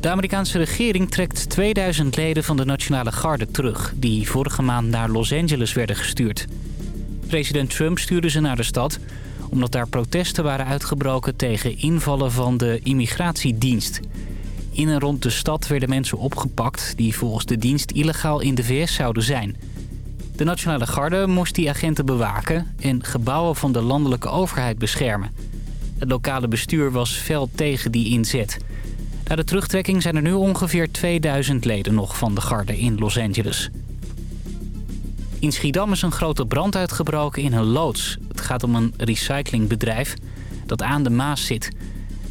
De Amerikaanse regering trekt 2000 leden van de Nationale Garde terug... die vorige maand naar Los Angeles werden gestuurd. President Trump stuurde ze naar de stad... omdat daar protesten waren uitgebroken tegen invallen van de immigratiedienst. In en rond de stad werden mensen opgepakt... die volgens de dienst illegaal in de VS zouden zijn... De Nationale Garde moest die agenten bewaken en gebouwen van de landelijke overheid beschermen. Het lokale bestuur was fel tegen die inzet. Na de terugtrekking zijn er nu ongeveer 2000 leden nog van de garde in Los Angeles. In Schiedam is een grote brand uitgebroken in een loods. Het gaat om een recyclingbedrijf dat aan de Maas zit.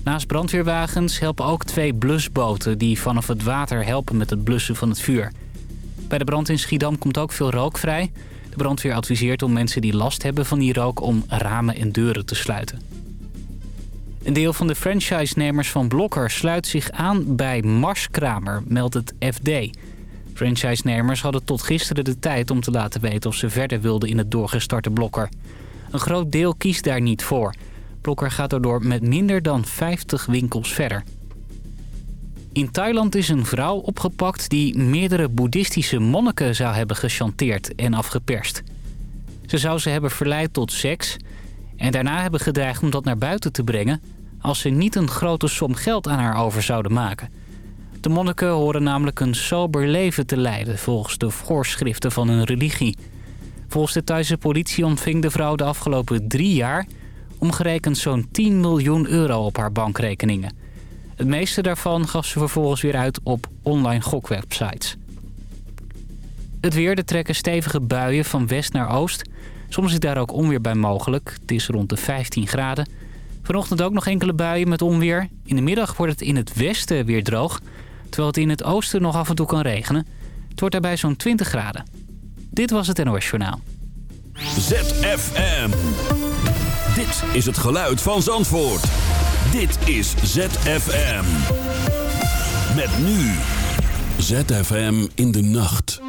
Naast brandweerwagens helpen ook twee blusboten... die vanaf het water helpen met het blussen van het vuur. Bij de brand in Schiedam komt ook veel rook vrij. De brandweer adviseert om mensen die last hebben van die rook... om ramen en deuren te sluiten. Een deel van de franchise-nemers van Blokker sluit zich aan bij Marskramer, meldt het FD. Franchise-nemers hadden tot gisteren de tijd om te laten weten of ze verder wilden in het doorgestarte Blokker. Een groot deel kiest daar niet voor. Blokker gaat daardoor met minder dan 50 winkels verder. In Thailand is een vrouw opgepakt die meerdere boeddhistische monniken zou hebben gechanteerd en afgeperst. Ze zou ze hebben verleid tot seks en daarna hebben gedreigd om dat naar buiten te brengen... als ze niet een grote som geld aan haar over zouden maken. De monniken horen namelijk een sober leven te leiden... volgens de voorschriften van hun religie. Volgens de Thaise politie ontving de vrouw de afgelopen drie jaar... omgerekend zo'n 10 miljoen euro op haar bankrekeningen. Het meeste daarvan gaf ze vervolgens weer uit op online gokwebsites. Het weer, er trekken stevige buien van west naar oost... Soms is daar ook onweer bij mogelijk. Het is rond de 15 graden. Vanochtend ook nog enkele buien met onweer. In de middag wordt het in het westen weer droog. Terwijl het in het oosten nog af en toe kan regenen. Het wordt daarbij zo'n 20 graden. Dit was het NOS Journaal. ZFM. Dit is het geluid van Zandvoort. Dit is ZFM. Met nu. ZFM in de nacht.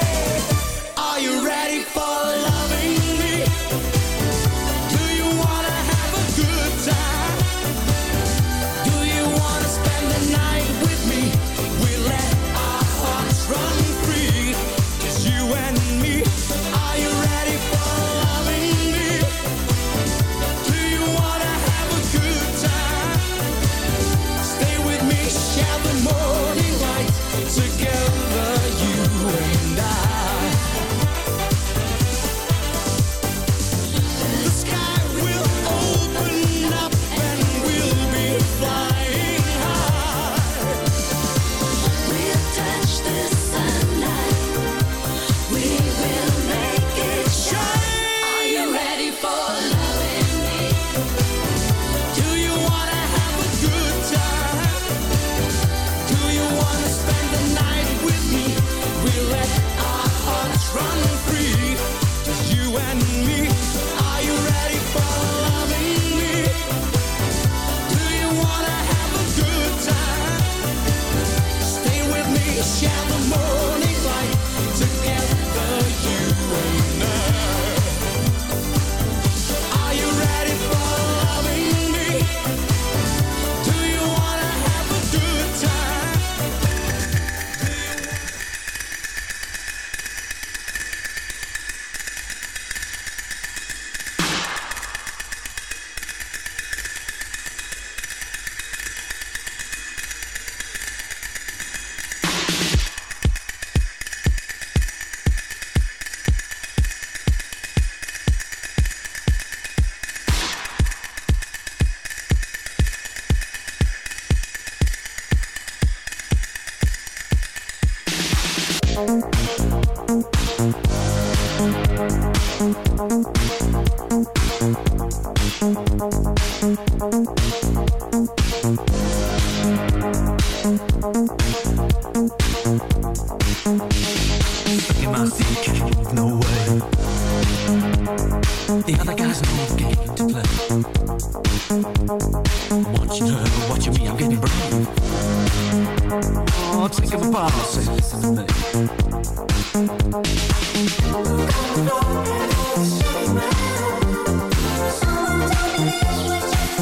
Oh, take a boss, say is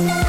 tell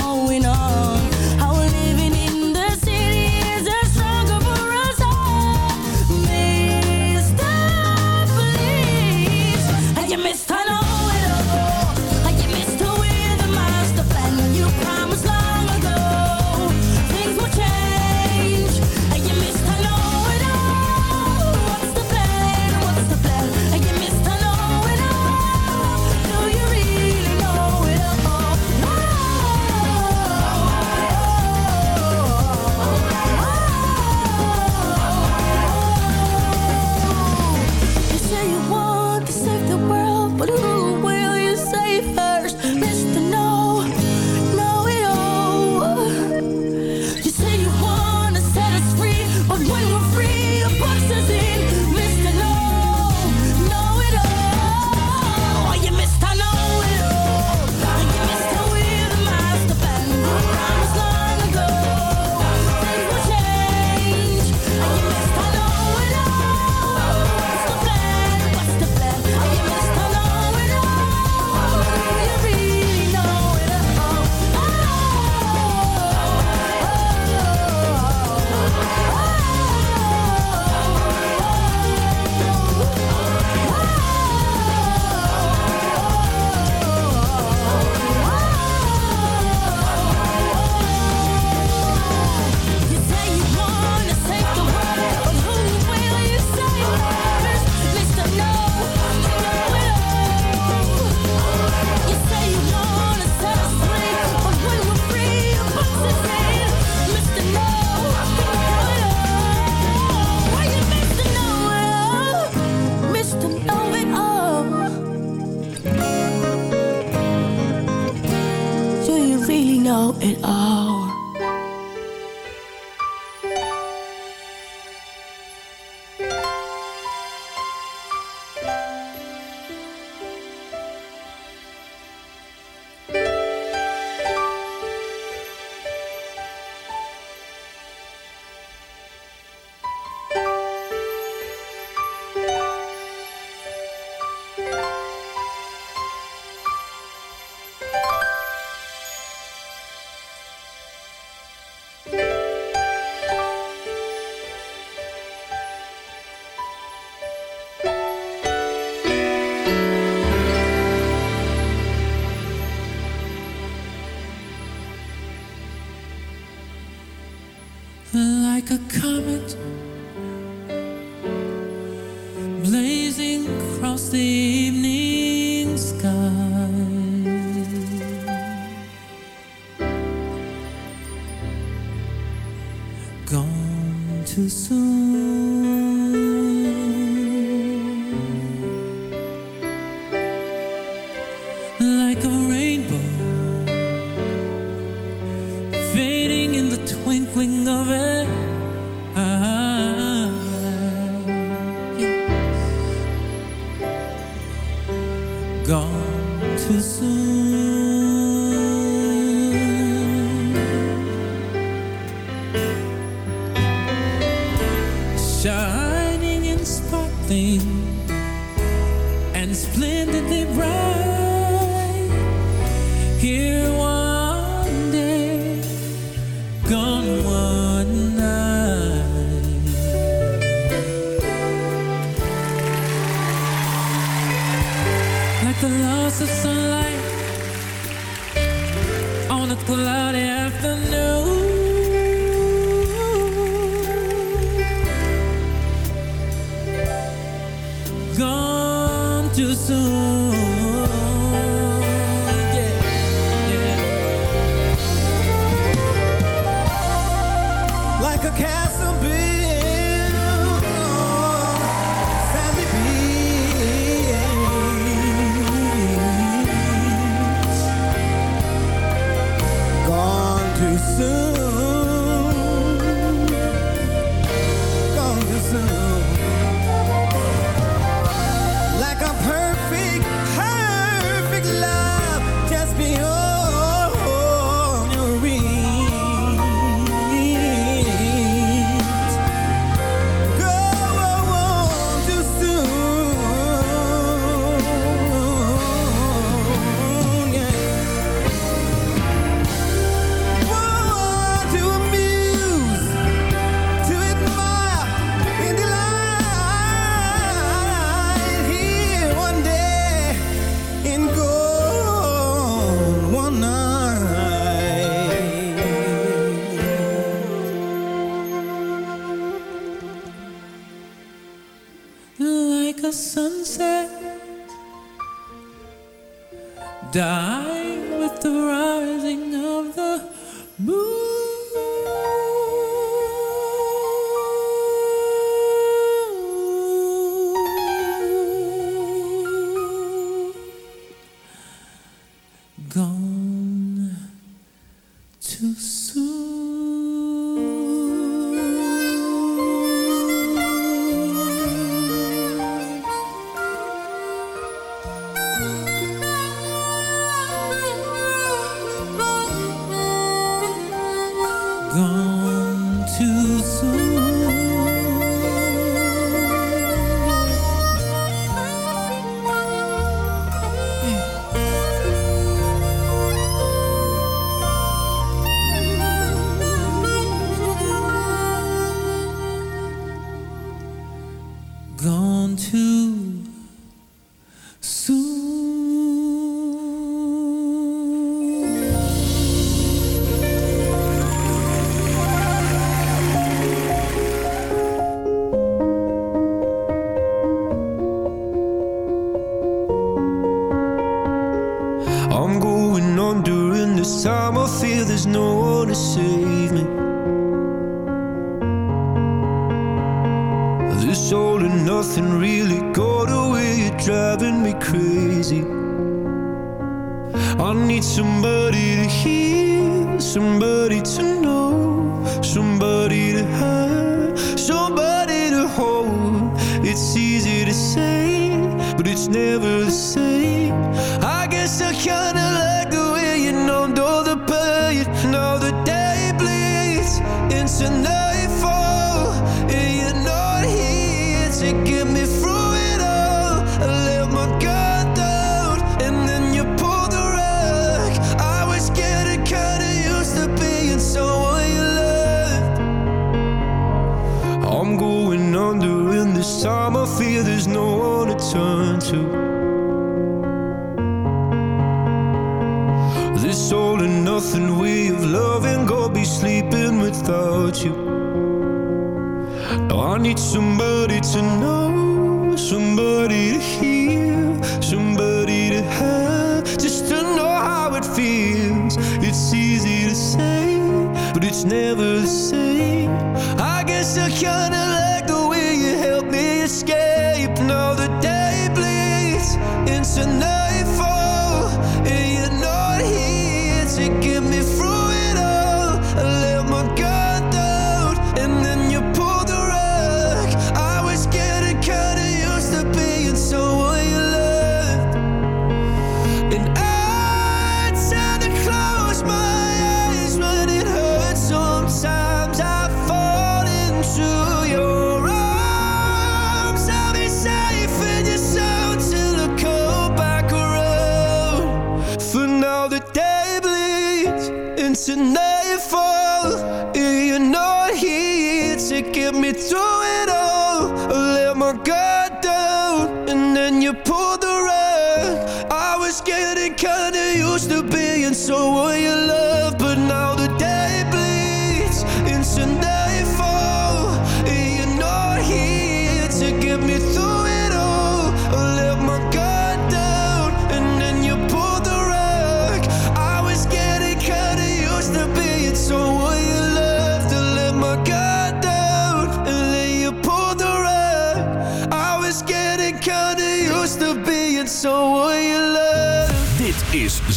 do.